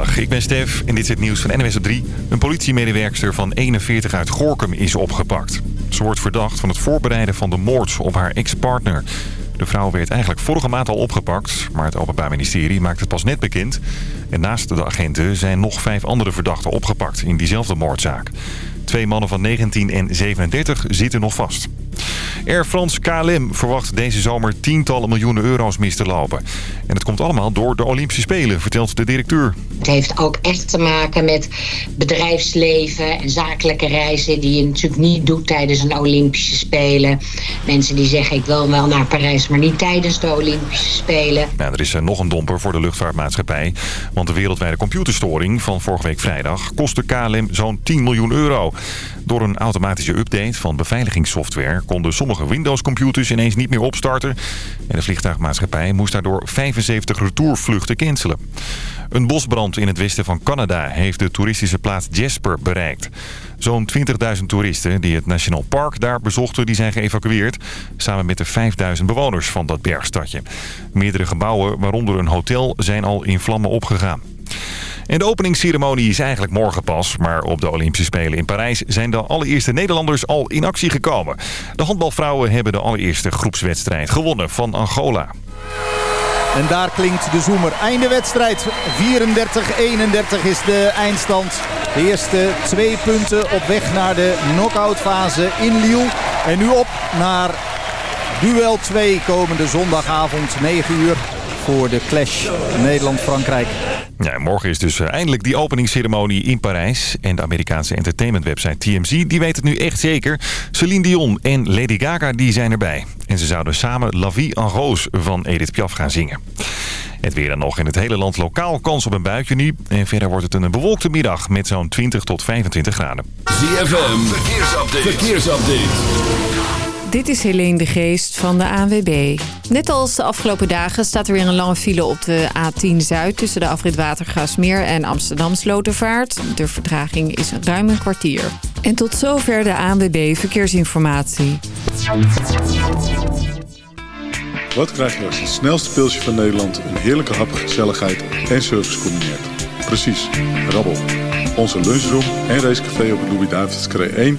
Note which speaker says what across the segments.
Speaker 1: Ik ben Stef en dit is het nieuws van NWS op 3. Een politiemedewerkster van 41 uit Gorkum is opgepakt. Ze wordt verdacht van het voorbereiden van de moord op haar ex-partner. De vrouw werd eigenlijk vorige maand al opgepakt, maar het Openbaar Ministerie maakt het pas net bekend. En naast de agenten zijn nog vijf andere verdachten opgepakt in diezelfde moordzaak. Twee mannen van 19 en 37 zitten nog vast. Air France KLM verwacht deze zomer tientallen miljoenen euro's mis te lopen. En het komt allemaal door de Olympische Spelen, vertelt de directeur.
Speaker 2: Het heeft ook echt te maken met bedrijfsleven en zakelijke reizen... die je natuurlijk niet doet tijdens een Olympische Spelen. Mensen die zeggen ik wil wel naar Parijs, maar niet tijdens de Olympische Spelen.
Speaker 1: Nou, er is nog een domper voor de luchtvaartmaatschappij. Want de wereldwijde computerstoring van vorige week vrijdag... kostte KLM zo'n 10 miljoen euro. Door een automatische update van beveiligingssoftware... konden sommige Windows-computers ineens niet meer opstarten. En de vliegtuigmaatschappij moest daardoor 75 retourvluchten cancelen. Een bosbrand in het westen van Canada heeft de toeristische plaats Jasper bereikt. Zo'n 20.000 toeristen die het National Park daar bezochten, die zijn geëvacueerd. Samen met de 5.000 bewoners van dat bergstadje. Meerdere gebouwen, waaronder een hotel, zijn al in vlammen opgegaan. En de openingsceremonie is eigenlijk morgen pas. Maar op de Olympische Spelen in Parijs zijn de allereerste Nederlanders al in actie gekomen. De handbalvrouwen hebben de allereerste groepswedstrijd gewonnen van Angola.
Speaker 3: En daar klinkt de zoemer. Einde wedstrijd. 34-31 is de eindstand. De eerste twee punten op weg naar de knock-outfase in Lille. En nu op naar duel 2 komende zondagavond 9 uur voor de clash Nederland-Frankrijk.
Speaker 1: Ja, morgen is dus eh, eindelijk die openingsceremonie in Parijs. En de Amerikaanse entertainmentwebsite TMZ die weet het nu echt zeker. Celine Dion en Lady Gaga die zijn erbij. En ze zouden samen La Vie en Rose van Edith Piaf gaan zingen. Het weer dan nog in het hele land lokaal kans op een buitje nu. En verder wordt het een bewolkte middag met zo'n 20 tot 25 graden.
Speaker 4: ZFM, verkeersupdate. verkeersupdate.
Speaker 5: Dit is Helene de Geest van de ANWB. Net als de afgelopen dagen staat er weer een lange file op de A10 Zuid... tussen de afrit Watergaasmeer en Amsterdam Slotervaart. De vertraging is ruim een kwartier. En tot zover de ANWB Verkeersinformatie.
Speaker 6: Wat krijg je als het snelste pilsje van Nederland... een heerlijke hap, gezelligheid en service combineert? Precies, rabbel. Onze lunchroom en racecafé op het Louis-David's 1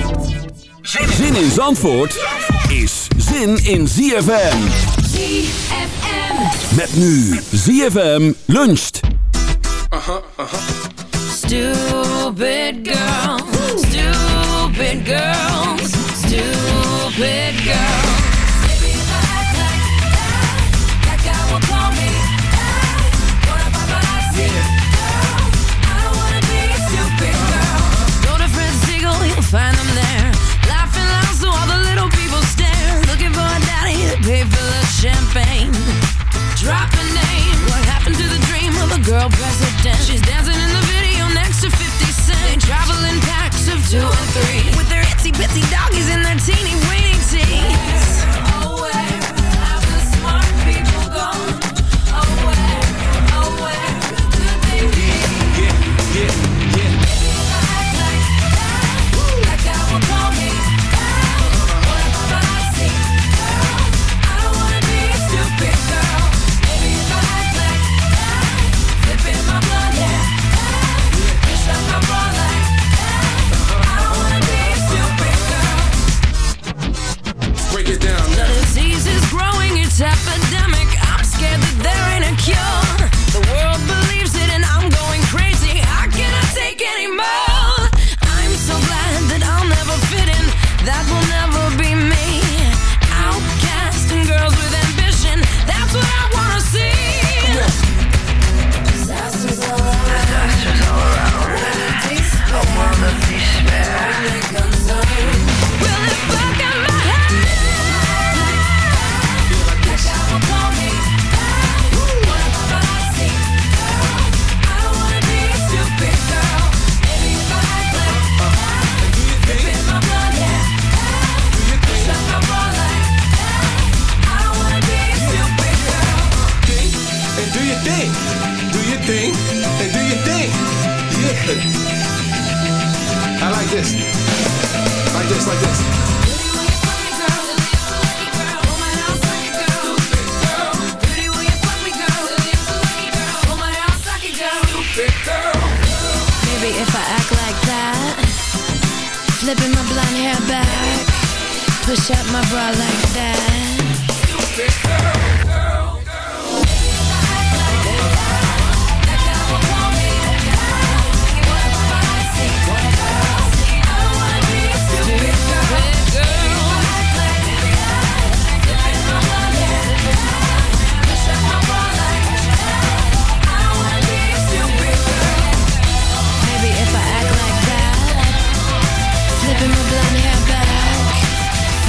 Speaker 4: Zin in Zandvoort is zin in ZFM.
Speaker 7: ZFM.
Speaker 4: Met nu ZFM luncht.
Speaker 7: Stupid girl. Stupid girls. She's dancing in the video next to 50 Cent. They travel in packs of two and three. With their itsy bitsy doggies
Speaker 8: and their teeny weeny. Thing. Do your thing and do your thing. Yeah. I like this. Like this, like this.
Speaker 7: Maybe if I act like that, flipping my blonde hair back, push up my bra like that.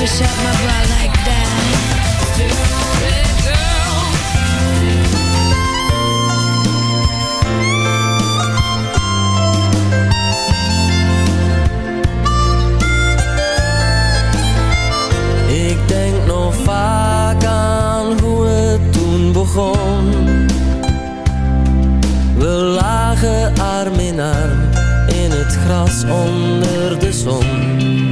Speaker 7: Like that.
Speaker 9: Ik denk nog vaak aan hoe het toen begon. We lagen arm in arm in het gras onder de zon.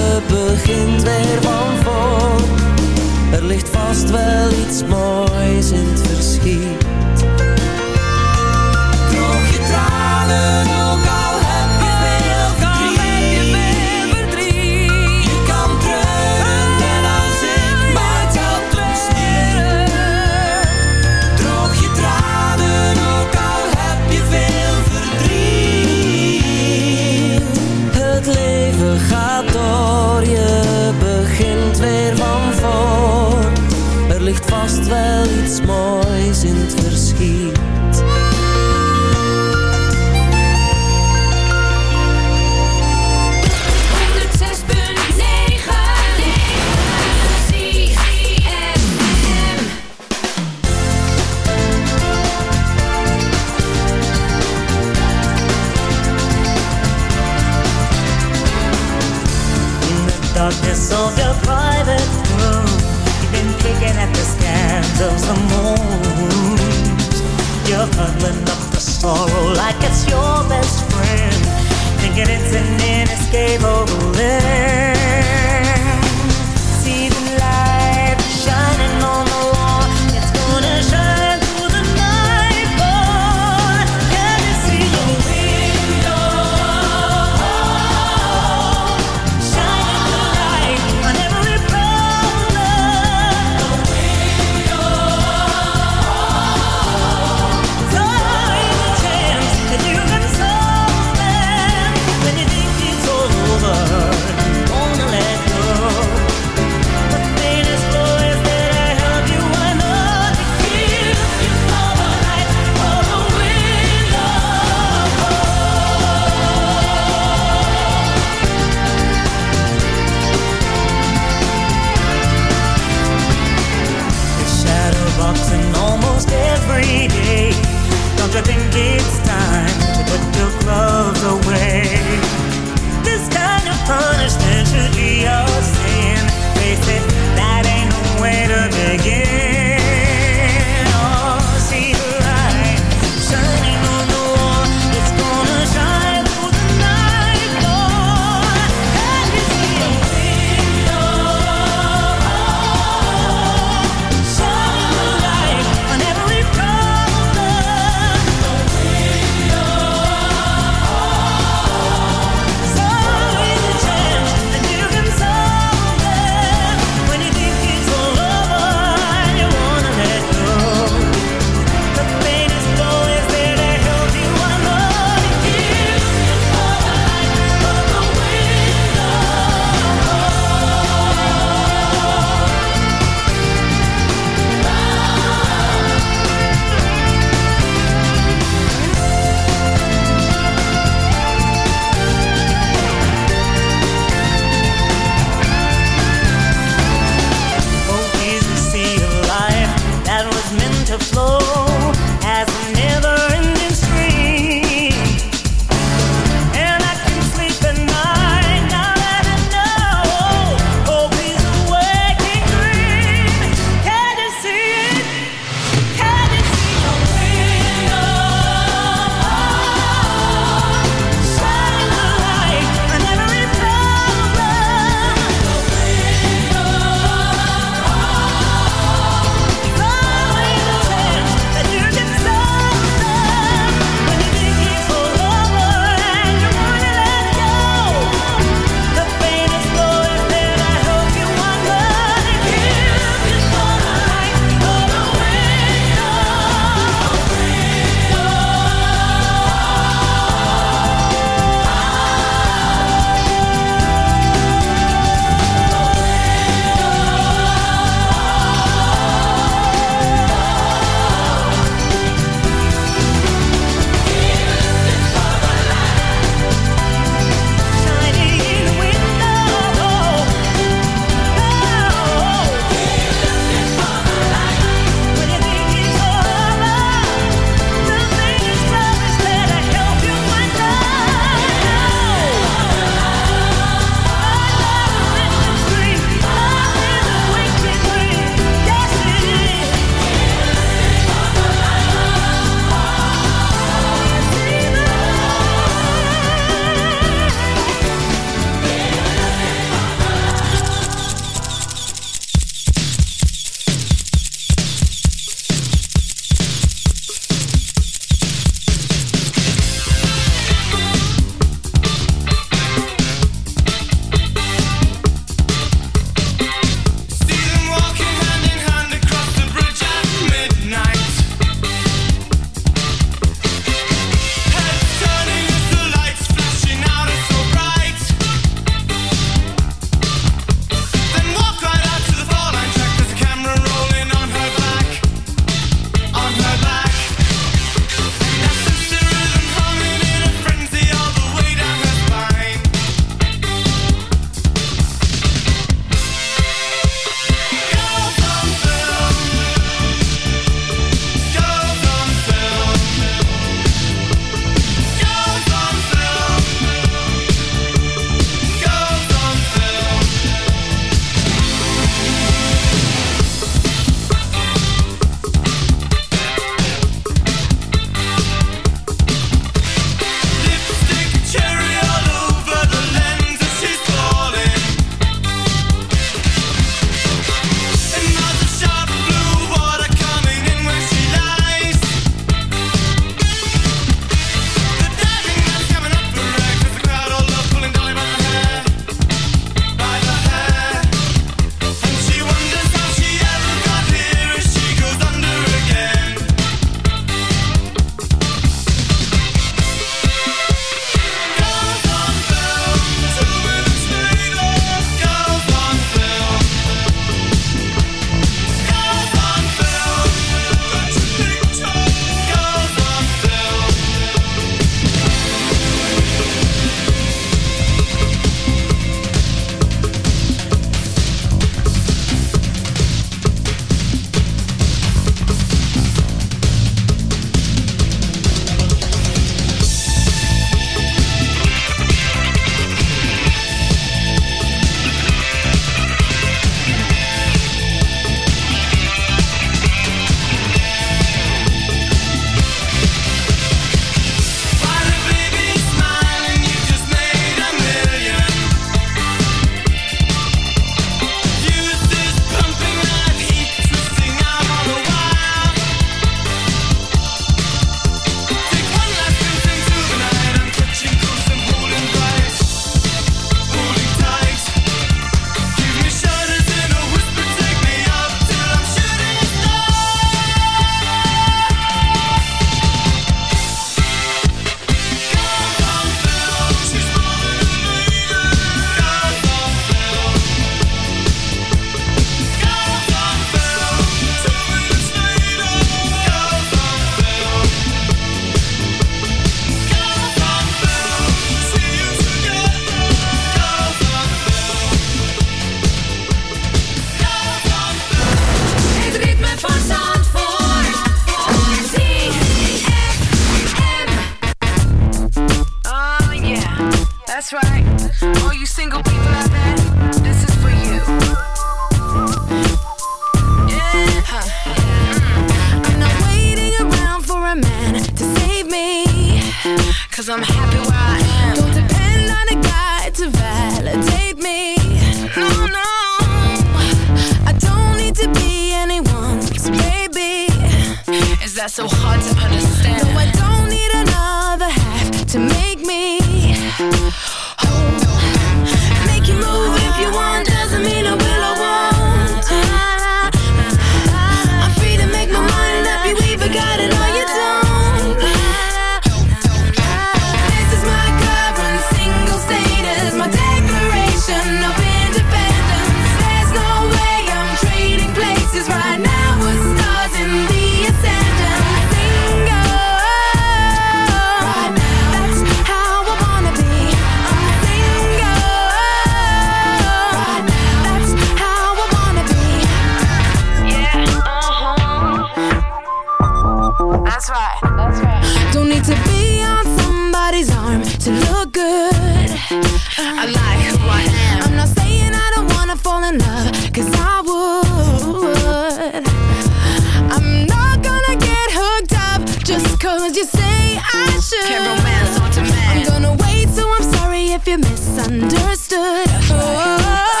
Speaker 10: Cause you say I should. Can't romance on demand. I'm gonna wait, so I'm sorry if you misunderstood. Oh.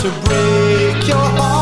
Speaker 11: To break your heart,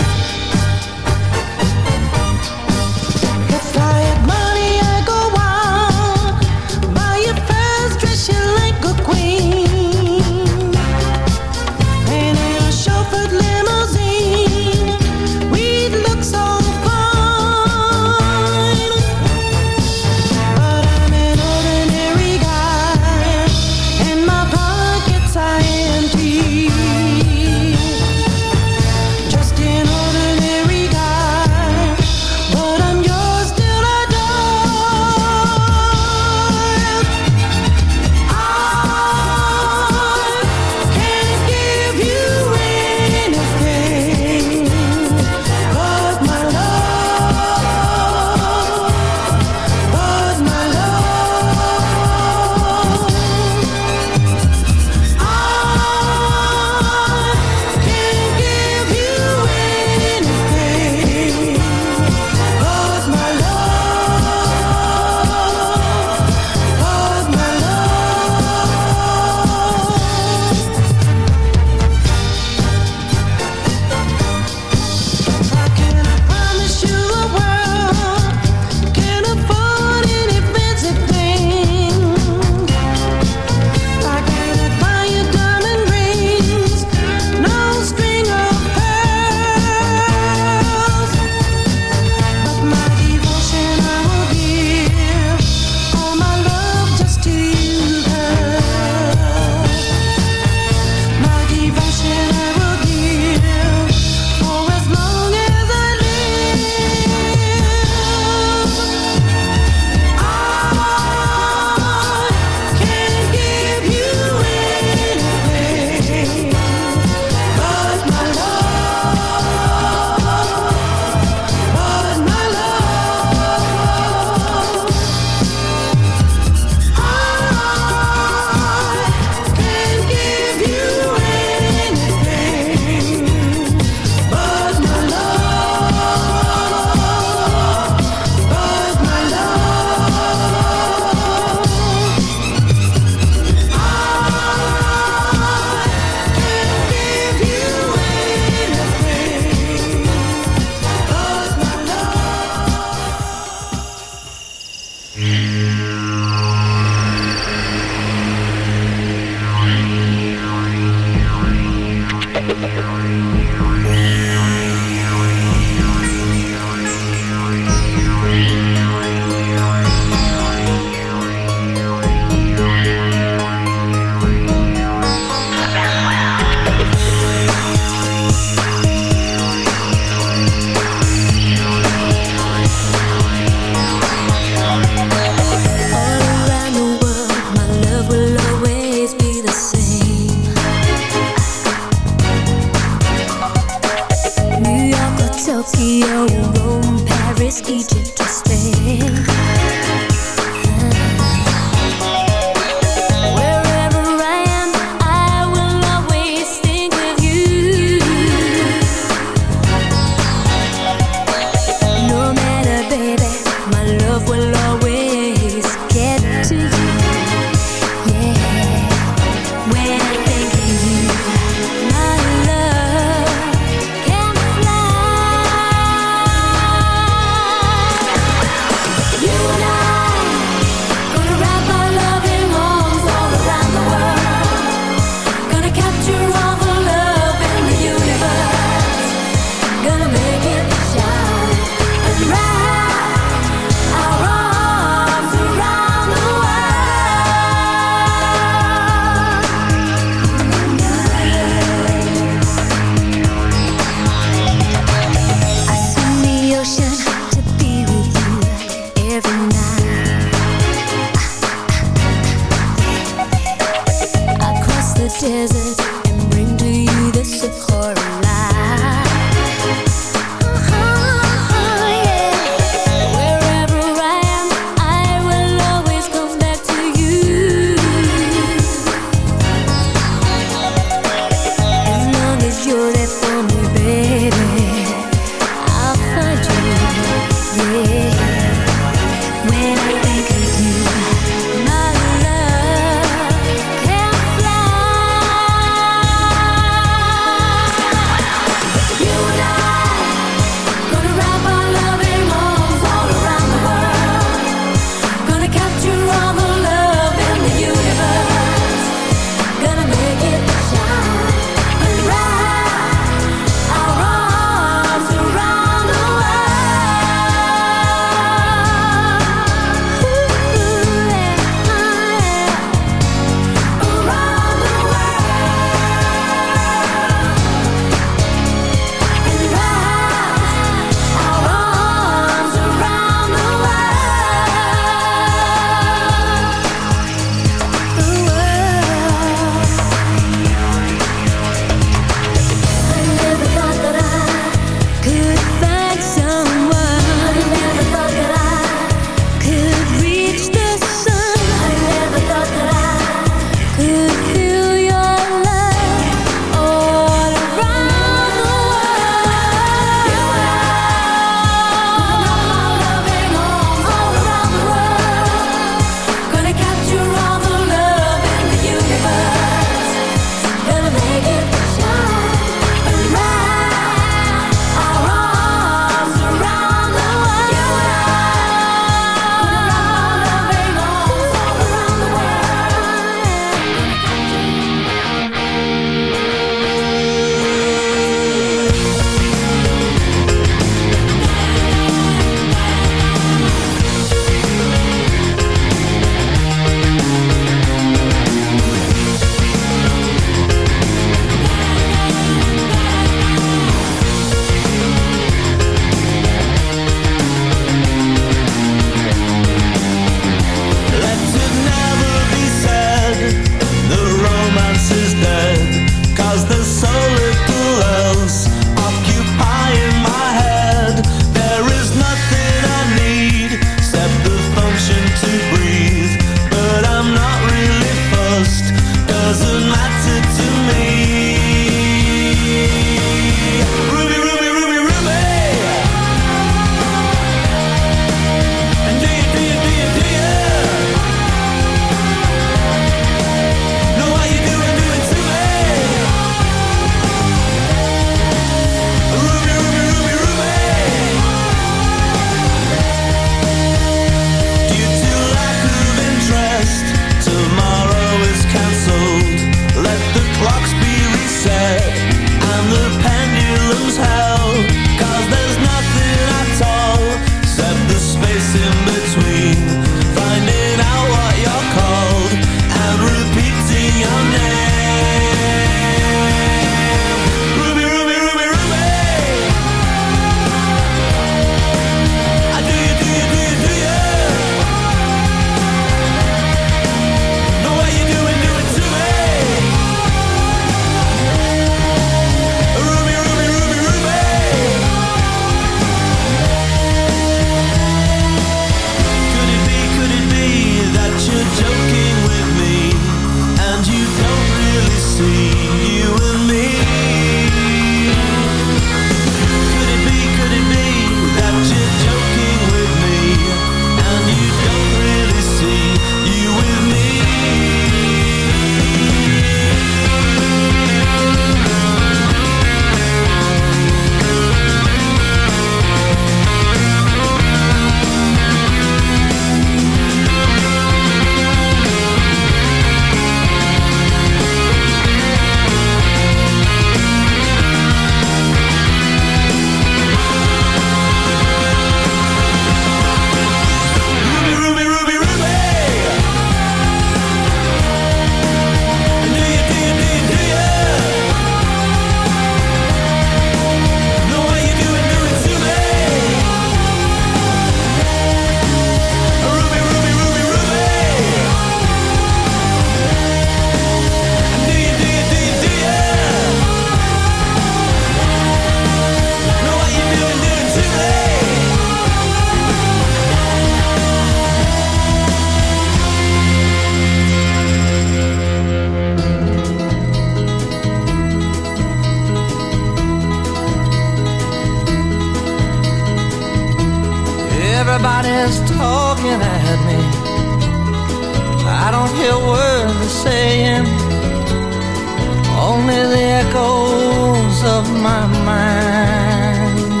Speaker 7: my
Speaker 12: mind.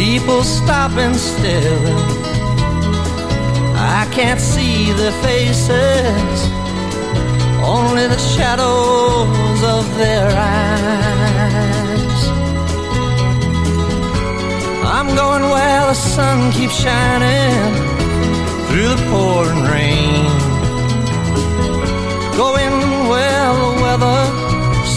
Speaker 12: People stopping still. I can't see their faces, only the shadows of their eyes. I'm going where the sun keeps shining through the pouring rain. Going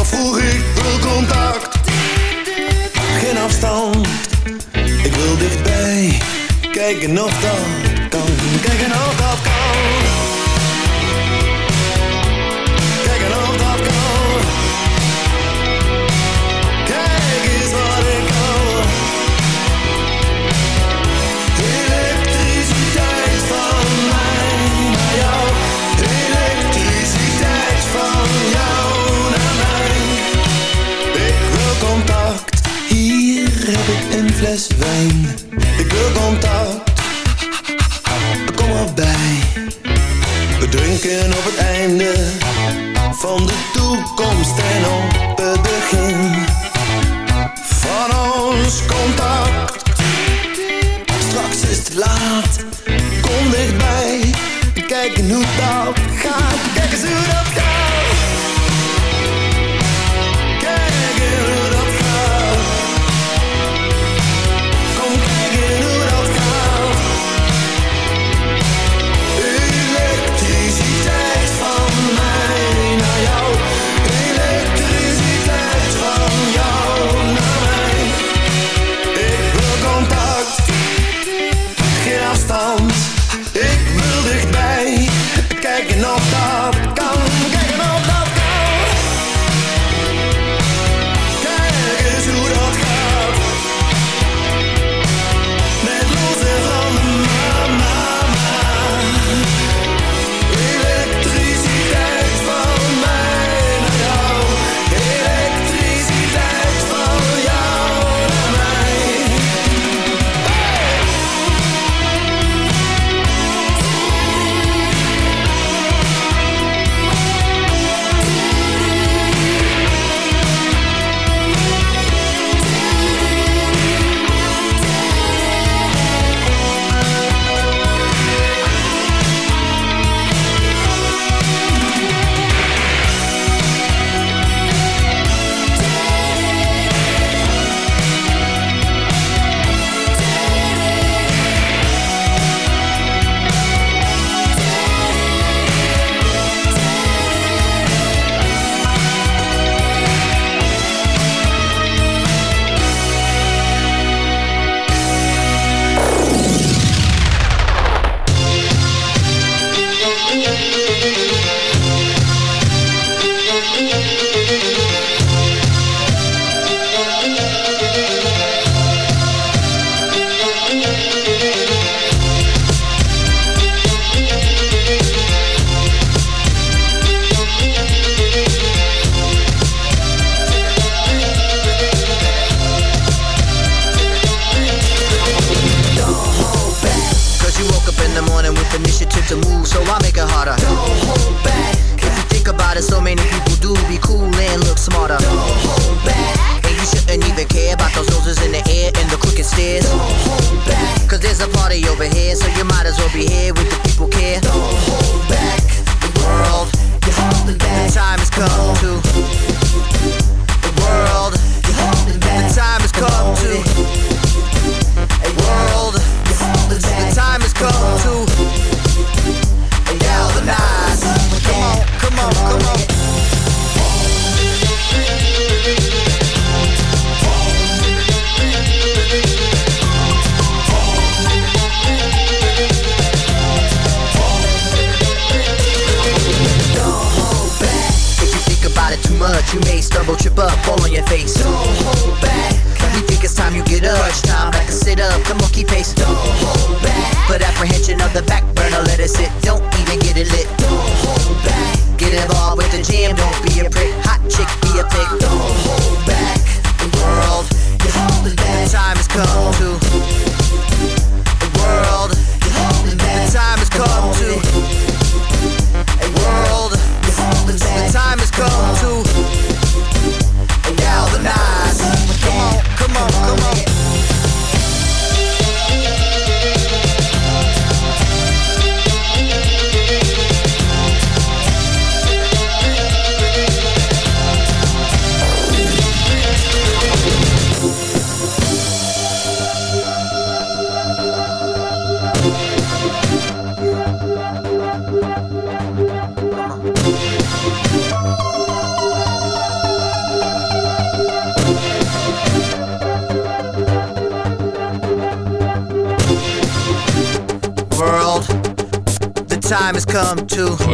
Speaker 13: Vroeg, ik wil contact, geen afstand. Ik wil dichtbij, kijken of dat contact. Straks is het laat, kom dichtbij, kijken hoe dat gaat. Kijk eens hoe dat